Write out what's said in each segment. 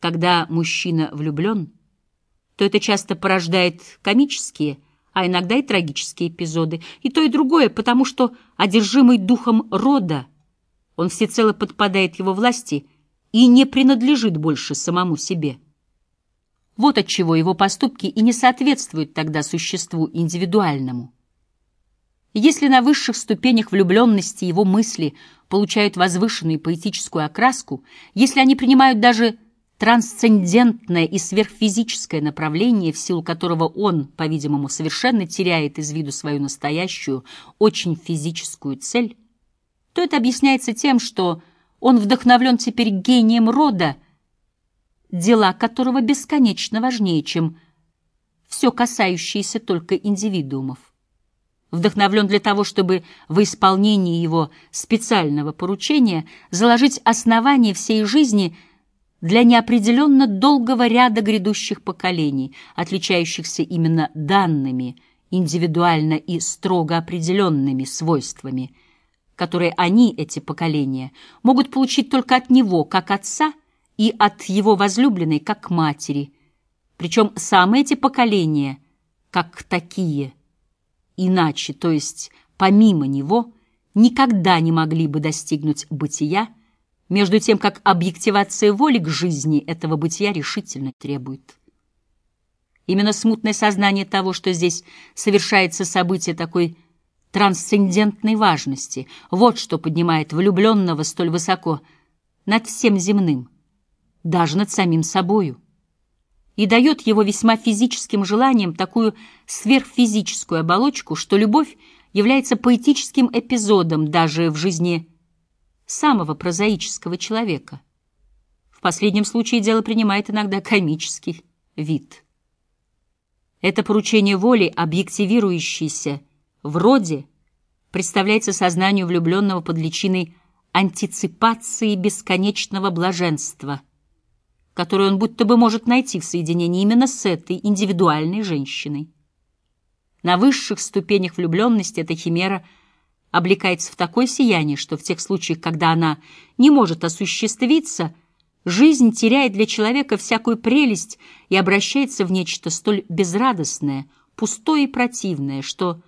Когда мужчина влюблен, то это часто порождает комические, а иногда и трагические эпизоды, и то и другое, потому что, одержимый духом рода, он всецело подпадает его власти и не принадлежит больше самому себе. Вот отчего его поступки и не соответствуют тогда существу индивидуальному. Если на высших ступенях влюбленности его мысли получают возвышенную поэтическую окраску, если они принимают даже трансцендентное и сверхфизическое направление, в силу которого он, по-видимому, совершенно теряет из виду свою настоящую, очень физическую цель, то это объясняется тем, что он вдохновлен теперь гением рода, дела которого бесконечно важнее, чем все касающееся только индивидуумов. Вдохновлен для того, чтобы в исполнении его специального поручения заложить основание всей жизни для неопределенно долгого ряда грядущих поколений, отличающихся именно данными, индивидуально и строго определенными свойствами, которые они, эти поколения, могут получить только от него, как отца, и от его возлюбленной, как матери. Причем самые эти поколения, как такие – иначе, то есть помимо него, никогда не могли бы достигнуть бытия, между тем как объективация воли к жизни этого бытия решительно требует. Именно смутное сознание того, что здесь совершается событие такой трансцендентной важности, вот что поднимает влюбленного столь высоко над всем земным, даже над самим собою и дает его весьма физическим желаниям такую сверхфизическую оболочку, что любовь является поэтическим эпизодом даже в жизни самого прозаического человека. В последнем случае дело принимает иногда комический вид. Это поручение воли, объективирующееся в роде, представляется сознанию влюбленного под личиной антиципации бесконечного блаженства – которую он будто бы может найти в соединении именно с этой индивидуальной женщиной. На высших ступенях влюбленности эта химера облекается в такое сияние, что в тех случаях, когда она не может осуществиться, жизнь теряет для человека всякую прелесть и обращается в нечто столь безрадостное, пустое и противное, что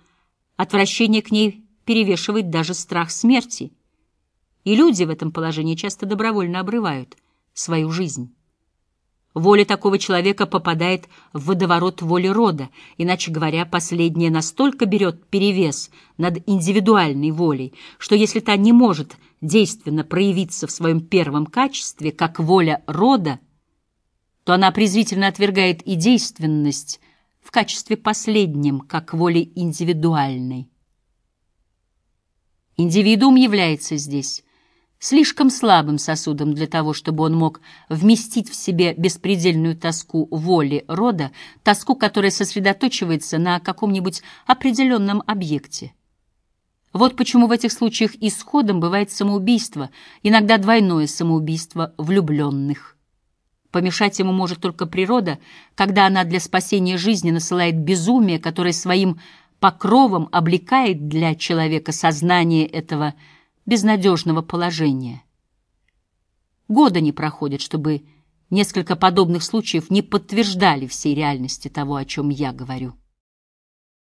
отвращение к ней перевешивает даже страх смерти. И люди в этом положении часто добровольно обрывают свою жизнь. Воля такого человека попадает в водоворот воли рода, иначе говоря, последняя настолько берет перевес над индивидуальной волей, что если та не может действенно проявиться в своем первом качестве, как воля рода, то она презрительно отвергает и действенность в качестве последнем, как воли индивидуальной. Индивидуум является здесь слишком слабым сосудом для того, чтобы он мог вместить в себе беспредельную тоску воли рода, тоску, которая сосредоточивается на каком-нибудь определенном объекте. Вот почему в этих случаях исходом бывает самоубийство, иногда двойное самоубийство влюбленных. Помешать ему может только природа, когда она для спасения жизни насылает безумие, которое своим покровом облекает для человека сознание этого человека, безнадежного положения. Года не проходит, чтобы несколько подобных случаев не подтверждали всей реальности того, о чем я говорю.